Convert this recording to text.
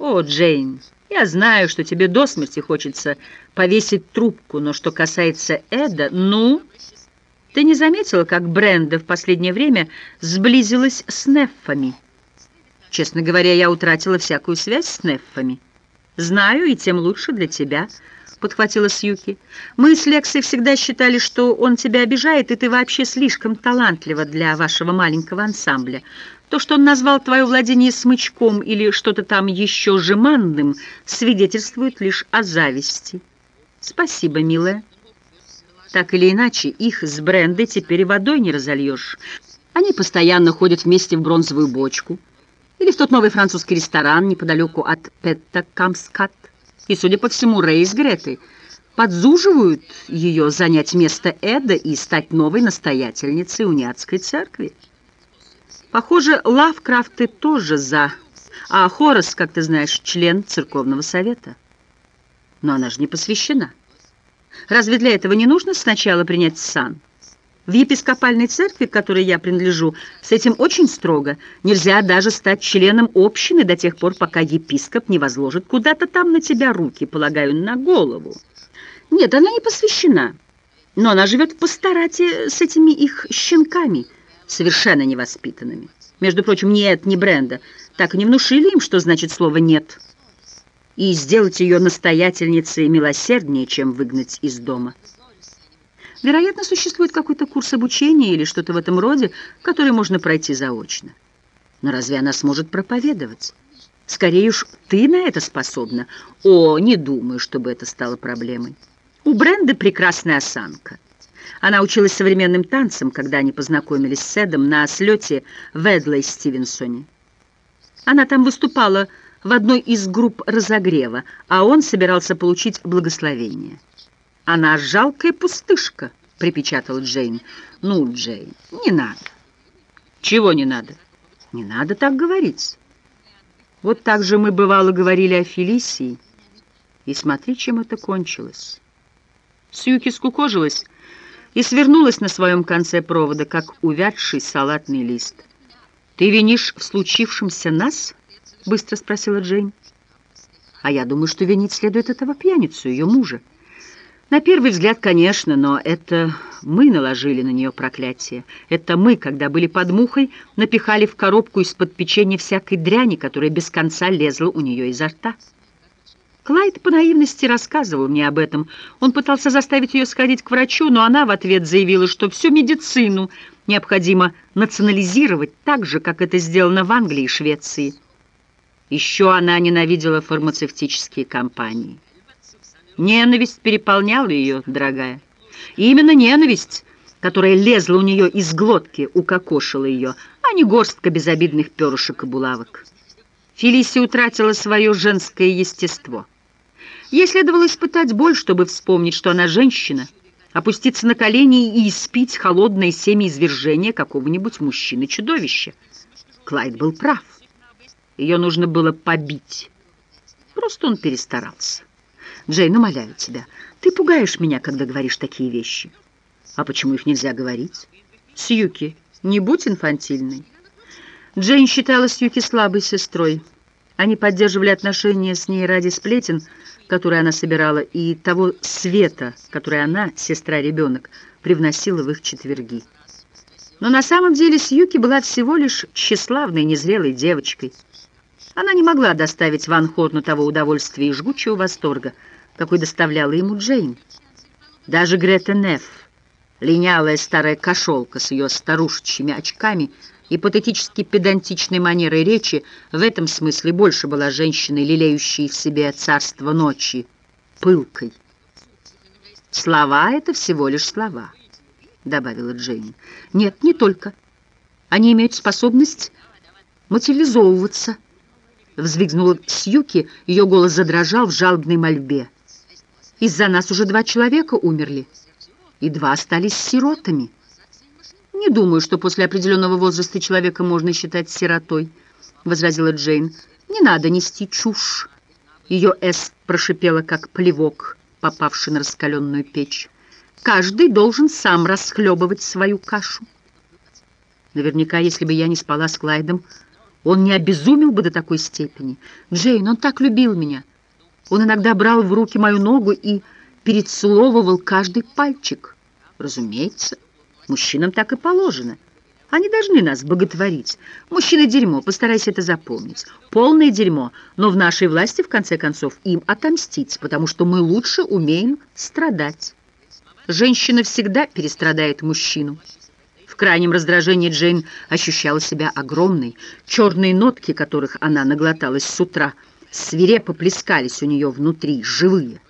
«О, Джейн, я знаю, что тебе до смерти хочется повесить трубку, но что касается Эда, ну...» «Ты не заметила, как Бренда в последнее время сблизилась с Неффами?» «Честно говоря, я утратила всякую связь с Неффами. Знаю, и тем лучше для тебя». — подхватила Сьюки. «Мы с Лексой всегда считали, что он тебя обижает, и ты вообще слишком талантлива для вашего маленького ансамбля. То, что он назвал твое владение смычком или что-то там еще жеманным, свидетельствует лишь о зависти. Спасибо, милая. Так или иначе, их с Брендой теперь водой не разольешь. Они постоянно ходят вместе в бронзовую бочку или в тот новый французский ресторан неподалеку от Петта Камскат. И, судя по всему, Рэй с Гретой подзуживают ее занять место Эда и стать новой настоятельницей униатской церкви. Похоже, Лавкрафты тоже за, а Хорас, как ты знаешь, член церковного совета. Но она же не посвящена. Разве для этого не нужно сначала принять сан? В епископальной церкви, к которой я принадлежу, с этим очень строго. Нельзя даже стать членом общины до тех пор, пока епископ не возложит куда-то там на тебя руки, полагаю, на голову. Нет, она не посвящена, но она живет в пасторате с этими их щенками, совершенно невоспитанными. Между прочим, Эд, ни Бренда так и не внушили им, что значит слово «нет», и сделать ее настоятельницей милосерднее, чем выгнать из дома. Вероятно, существует какой-то курс обучения или что-то в этом роде, который можно пройти заочно. Но разве она сможет проповедовать? Скорее уж, ты на это способна. О, не думаю, чтобы это стало проблемой. У Бренды прекрасная осанка. Она училась современным танцам, когда они познакомились с Эдом на слете в Эдлей Стивенсоне. Она там выступала в одной из групп разогрева, а он собирался получить благословение. «Она жалкая пустышка», — припечатал Джейн. «Ну, Джейн, не надо». «Чего не надо?» «Не надо так говорить». Вот так же мы, бывало, говорили о Фелисии. И смотри, чем это кончилось. Сьюки скукожилась и свернулась на своем конце провода, как увядший салатный лист. «Ты винишь в случившемся нас?» — быстро спросила Джейн. «А я думаю, что винить следует этого пьяницу, ее мужа. На первый взгляд, конечно, но это мы наложили на нее проклятие. Это мы, когда были под мухой, напихали в коробку из-под печенья всякой дряни, которая без конца лезла у нее изо рта. Клайд по наивности рассказывал мне об этом. Он пытался заставить ее сходить к врачу, но она в ответ заявила, что всю медицину необходимо национализировать так же, как это сделано в Англии и Швеции. Еще она ненавидела фармацевтические компании. Ненависть переполняла ее, дорогая. И именно ненависть, которая лезла у нее из глотки, укокошила ее, а не горстка безобидных перышек и булавок. Фелисия утратила свое женское естество. Ей следовало испытать боль, чтобы вспомнить, что она женщина, опуститься на колени и испить холодное семяизвержение какого-нибудь мужчины-чудовища. Клайд был прав. Ее нужно было побить. Просто он перестарался. Джейн, умоляю тебя, ты пугаешь меня, когда говоришь такие вещи. А почему их нельзя говорить? Сьюки, не будь инфантильной. Джейн считала Сьюки слабой сестрой. Они поддерживали отношения с ней ради сплетен, которые она собирала, и того света, который она, сестра-ребенок, привносила в их четверги. Но на самом деле Сьюки была всего лишь тщеславной, незрелой девочкой. Она не могла доставить Ван Хорну того удовольствия и жгучего восторга, какой доставляла ему Джейн. Даже Грета Нефф, линялая старая кошелка с ее старушечьими очками и патетически педантичной манерой речи, в этом смысле больше была женщиной, лелеющей в себе царство ночи, пылкой. «Слова — это всего лишь слова», — добавила Джейн. «Нет, не только. Они имеют способность материализовываться». Взвигнула Сьюки, ее голос задрожал в жалобной мольбе. Из-за нас уже два человека умерли, и два остались сиротами. Не думаю, что после определенного возраста человека можно считать сиротой, возразила Джейн. Не надо нести чушь. Ее «С» прошипела, как плевок, попавший на раскаленную печь. Каждый должен сам расхлебывать свою кашу. Наверняка, если бы я не спала с Клайдом, Он не обезумел бы до такой степени. Джейн, он так любил меня. Он иногда брал в руки мою ногу и перецеловывал каждый пальчик. Разумеется, мужчинам так и положено. Они должны нас боготворить. Мужчина дерьмо, постарайся это запомнить. Полное дерьмо, но в нашей власти, в конце концов, им отомстить, потому что мы лучше умеем страдать. Женщина всегда перестрадает мужчину. В крайнем раздражении Джейн ощущала себя огромной. Черные нотки, которых она наглоталась с утра, свирепо плескались у нее внутри, живые.